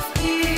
of you.